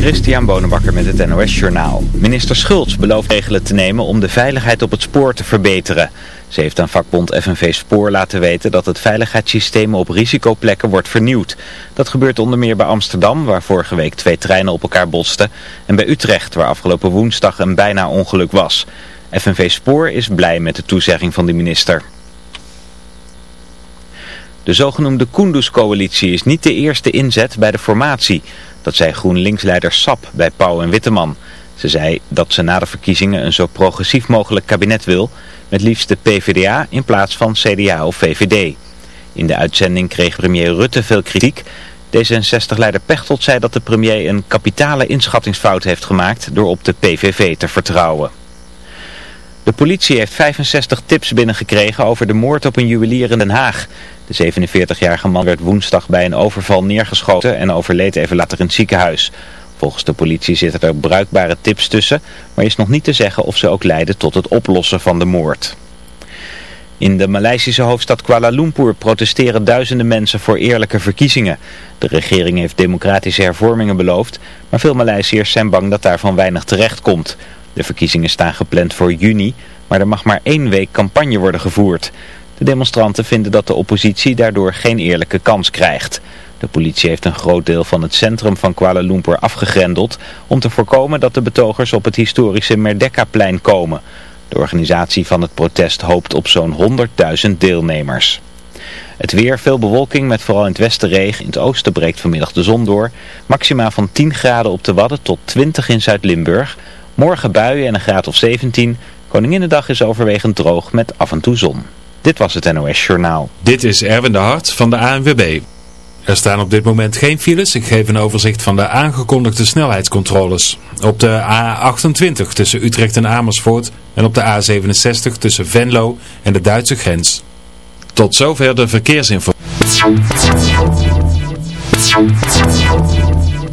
Christian Bonenbakker met het NOS Journaal. Minister Schultz belooft regelen te nemen om de veiligheid op het spoor te verbeteren. Ze heeft aan vakbond FNV Spoor laten weten dat het veiligheidssysteem op risicoplekken wordt vernieuwd. Dat gebeurt onder meer bij Amsterdam, waar vorige week twee treinen op elkaar botsten. En bij Utrecht, waar afgelopen woensdag een bijna ongeluk was. FNV Spoor is blij met de toezegging van de minister. De zogenoemde Kunduz-coalitie is niet de eerste inzet bij de formatie. Dat zei GroenLinks-leider Sap bij Pauw en Witteman. Ze zei dat ze na de verkiezingen een zo progressief mogelijk kabinet wil, met liefst de PvdA in plaats van CDA of VVD. In de uitzending kreeg premier Rutte veel kritiek. D66-leider Pechtold zei dat de premier een kapitale inschattingsfout heeft gemaakt door op de PVV te vertrouwen. De politie heeft 65 tips binnengekregen over de moord op een juwelier in Den Haag. De 47-jarige man werd woensdag bij een overval neergeschoten en overleed even later in het ziekenhuis. Volgens de politie zitten er bruikbare tips tussen, maar is nog niet te zeggen of ze ook leiden tot het oplossen van de moord. In de Maleisische hoofdstad Kuala Lumpur protesteren duizenden mensen voor eerlijke verkiezingen. De regering heeft democratische hervormingen beloofd, maar veel Maleisiërs zijn bang dat daarvan weinig terecht komt. De verkiezingen staan gepland voor juni, maar er mag maar één week campagne worden gevoerd. De demonstranten vinden dat de oppositie daardoor geen eerlijke kans krijgt. De politie heeft een groot deel van het centrum van Kuala Lumpur afgegrendeld om te voorkomen dat de betogers op het historische Merdeka-plein komen. De organisatie van het protest hoopt op zo'n 100.000 deelnemers. Het weer, veel bewolking met vooral in het westen regen. In het oosten breekt vanmiddag de zon door. Maxima van 10 graden op de Wadden tot 20 in Zuid-Limburg. Morgen buien en een graad of 17. Koninginnedag is overwegend droog met af en toe zon. Dit was het NOS Journaal. Dit is Erwin de Hart van de ANWB. Er staan op dit moment geen files. Ik geef een overzicht van de aangekondigde snelheidscontroles. Op de A28 tussen Utrecht en Amersfoort en op de A67 tussen Venlo en de Duitse grens. Tot zover de verkeersinformatie.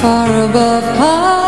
far above us.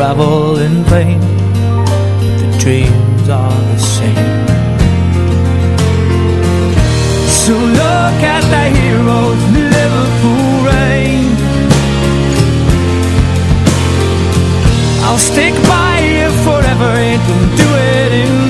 travel in vain. The dreams are the same. So look at the heroes in Liverpool rain. I'll stick by you forever and do it in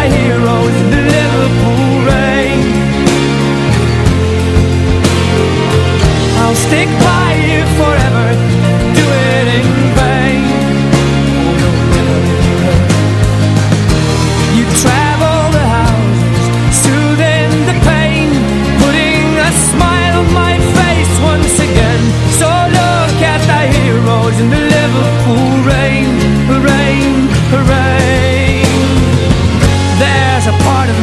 Heroes in the Liverpool rain. I'll stick by you forever,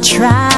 Try.